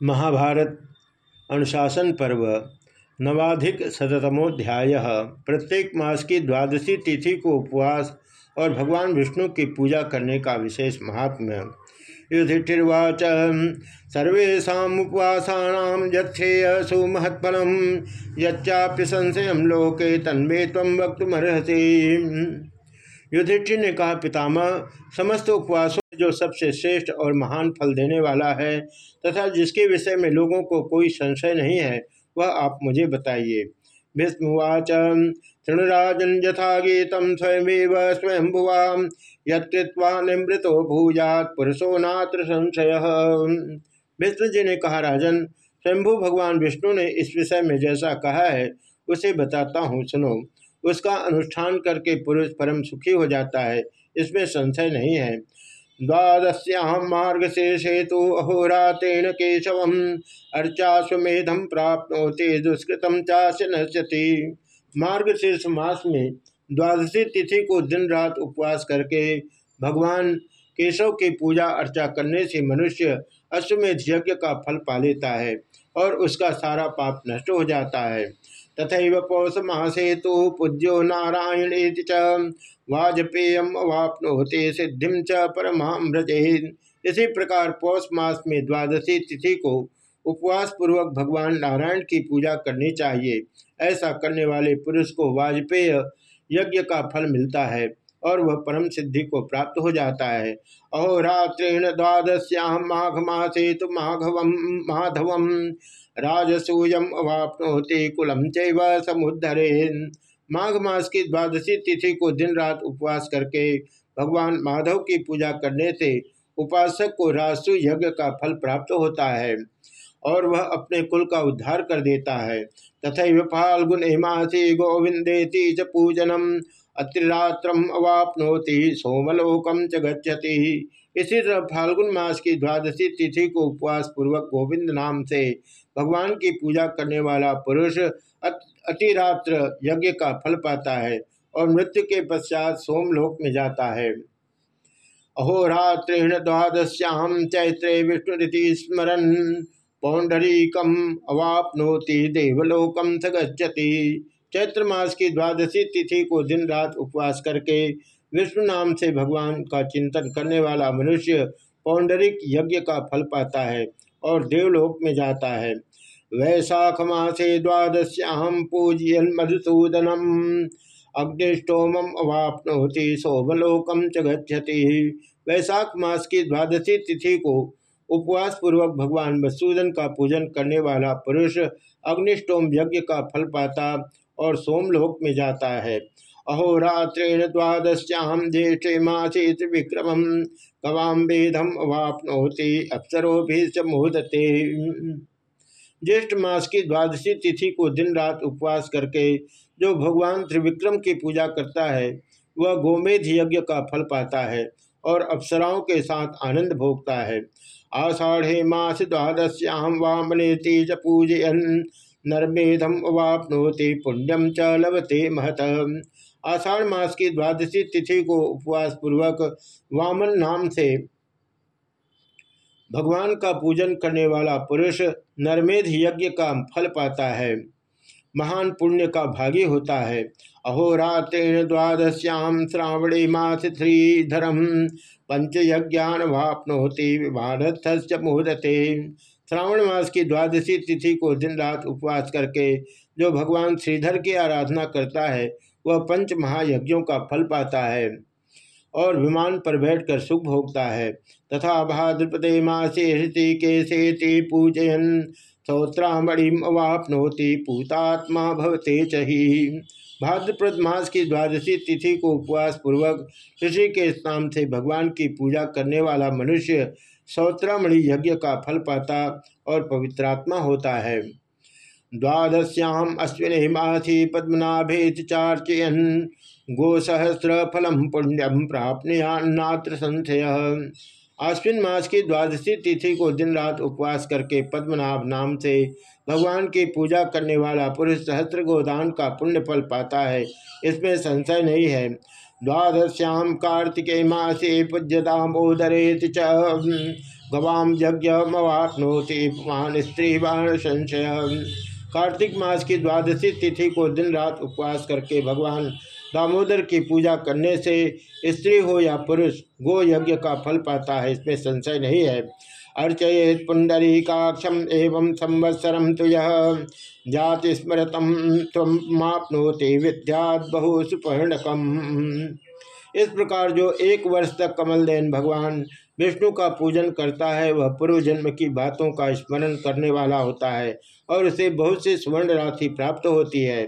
महाभारत, अनुशासन पर्व, नवाधिक शतमोध्याय प्रत्येक मास की द्वादशी तिथि को उपवास और भगवान विष्णु की पूजा करने का विशेष महात्म्य। युधिष्ठिर्वाच सर्वेशा उपवासाण यथेय सुमहत्फलम यच्चाप्य संशय लोके तन्मे तम वक्त युधिष्ठिर ने कहा, पितामह, समस्त उपवासों जो सबसे श्रेष्ठ और महान फल देने वाला है तथा जिसके विषय में लोगों को कोई संशय नहीं है, वह आप मुझे बताइए। भीष्मवाच तृणराजन यथा गीतम स्वयं स्वयं भुवा यत्वा निमृतो भूजात पुरुषो नात्र संशय। विष्णु जी ने कहा, राजन, स्वयंभु भगवान विष्णु ने इस विषय में जैसा कहा है, उसे बताता हूँ, सुनो। उसका अनुष्ठान करके पुरुष परम सुखी हो जाता है, इसमें संशय नहीं है। द्वादश्याम मार्ग से सेतु अहोरातेन केशव अर्चाश्वेधम प्राप्त होते दुष्कृतम चाश नश्यति। मार्ग शीर्ष मास में द्वादशी तिथि को दिन रात उपवास करके भगवान केशव की पूजा अर्चा करने से मनुष्य अश्वमेध यज्ञ का फल पा लेता है और उसका सारा पाप नष्ट हो जाता है। तथा पौष मासे तो पूज्यो नारायण च वाजपेयम सिद्धि च परमामृते इसी प्रकार पौष मास में द्वादशी तिथि को उपवास पूर्वक भगवान नारायण की पूजा करनी चाहिए। ऐसा करने वाले पुरुष को वाजपेय यज्ञ का फल मिलता है और वह परम सिद्धि को प्राप्त हो जाता है। अहोरात्रेण द्वादश्याम माघ मासे तो माघव, माधवम। राजसूयम अवापनोति, कुलम चैव समुद्धरे माघ मास की द्वादशी तिथि को दिन रात उपवास करके भगवान माधव की पूजा करने से उपासक को राजसु यज्ञ का फल प्राप्त होता है और वह अपने कुल का उद्धार कर देता है। तथा फाल्गुन हिमासी गोविंदेति च पूजनम। अत्रिरात्रम अवापनोति, सोमलोकम च गच्छति। इसी तरह फाल्गुन मास की द्वादशी तिथि को उपवास पूर्वक गोविंद नाम से भगवान की पूजा करने वाला पुरुष अतिरात्र यज्ञ का फल पाता है और मृत्यु के पश्चात सोमलोक में जाता है। अहोरात्रेण द्वादश्याम चैत्रे स्मरण पौंडरीकम अवापनोति देवलोकम सगछति चैत्र मास की द्वादशी तिथि को दिन रात उपवास करके विष्णु नाम से भगवान का चिंतन करने वाला मनुष्य पौंडरिक यज्ञ का फल पाता है और देवलोक में जाता है। वैशाख मासे द्वादश्याम पूजयन मधुसूदनम। अग्निष्टोम अवापनोति सोमलोकम च गति वैशाख मास की द्वादशी तिथि को उपवास पूर्वक भगवान मधुसूदन का पूजन करने वाला पुरुष अग्निष्टोम यज्ञ का फल पाता और सोमलोक में जाता है। अहोरात्रेण द्वादश्याम ज्येष्ठे मासे त्रिविक्रम गवाम वेदम अवापनोति अप्सरो भी मुहूर्ते ज्येष्ठ मास की द्वादशी तिथि को दिन रात उपवास करके जो भगवान त्रिविक्रम की पूजा करता है, वह गोमेध यज्ञ का फल पाता है और अप्सराओं के साथ आनंद भोगता है। आषाढ़े मास द्वादश्याम वामने तेज पूजयन, नरमेधम अवापनोति पुण्यम च लभते महत आषाढ़ मास की द्वादशी तिथि को उपवास पूर्वक वामन नाम से भगवान का पूजन करने वाला पुरुष नरमेध यज्ञ का फल पाता है। महान पुण्य का भागी होता है। अहोरात्रेण द्वादश्याम श्रावणी मास श्रीधरम पंच यज्ञान वापनोति भारत मुहूर्ते। श्रावण मास की द्वादशी तिथि को दिन रात उपवास करके जो भगवान श्रीधर की आराधना करता है वह पंच महायज्ञों का फल पाता है और विमान पर बैठकर सुख भोगता है। तथा भाद्रपदे मासे हृति के सेति पूजयन सौत्रामणिम अवापनोति, पूतात्मा भवते चही भाद्रप्रद मास की द्वादशी तिथि को उपवास पूर्वक ऋषि के नाम से भगवान की पूजा करने वाला मनुष्य सौत्रामणि यज्ञ का फल पाता और पवित्रात्मा होता है। द्वादश्याम अश्विन मासी पद्मनाभेत चार्चयन। गोसहस्र फलम पुण्यम प्राप्त संशय आश्विन मास की द्वादशी तिथि को दिन रात उपवास करके पद्मनाभ नाम से भगवान की पूजा करने वाला पुरुष सहस्त्र गोदान का पुण्य फल पाता है। इसमें संशय नहीं है। द्वादश्याम कार्तिके मासे पूज्य दामोदरे गवाम यज्ञमवापनोति पुमान स्त्री बाण संशय कार्तिक मास की द्वादशी तिथि को दिन रात उपवास करके भगवान दामोदर की पूजा करने से स्त्री हो या पुरुष, गो यज्ञ का फल पाता है, इसमें संशय नहीं है। अर्चयेत पुंडरीकाक्षम एवं संवत्सरम तो यह जाति स्मृतम तमापनोति विद्यात बहु सुपर्णकम इस प्रकार जो एक वर्ष तक कमलदेन भगवान विष्णु का पूजन करता है, वह पूर्व जन्म की बातों का स्मरण करने वाला होता है और उसे बहुत सी स्वर्ण राशि प्राप्त होती है।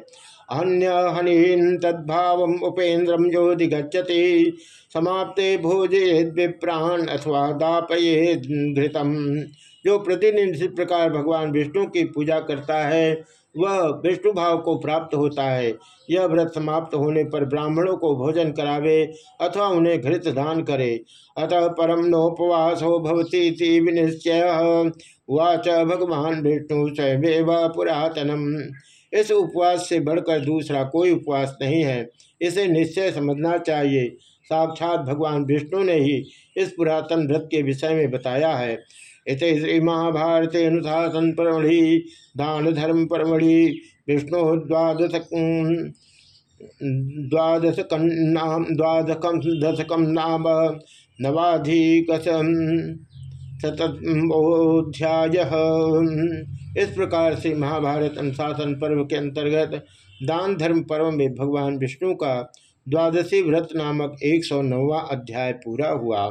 अन्य हनीन तद्भाव उपेन्द्रम जो दिगछति समाप्ते भोजे विप्राण अथवा दापये घृतम। जो प्रतिदिन इसी प्रकार भगवान विष्णु की पूजा करता है वह विष्णु भाव को प्राप्त होता है। यह व्रत समाप्त होने पर ब्राह्मणों को भोजन करावे अथवा उन्हें घृत दान करे। अतः परम नोपवासो भवती विनिश्चय। वाच भगवान विष्णु स्वयं पुरातनम। इस उपवास से बढ़कर दूसरा कोई उपवास नहीं है। इसे निश्चय समझना चाहिए। साक्षात भगवान विष्णु ने ही इस पुरातन व्रत के विषय में बताया है। इत श्री महाभारत अनुशासन परमढ़ि दान धर्म परमढ़ि, विष्णु द्वादश द्वादश नाम द्वादशकम दशकम नाम नवाधिकम शतमोध्याय इस प्रकार से महाभारत अनुशासन पर्व के अंतर्गत दान धर्म पर्व में भगवान विष्णु का द्वादशी व्रत नामक एक सौ अध्याय पूरा हुआ।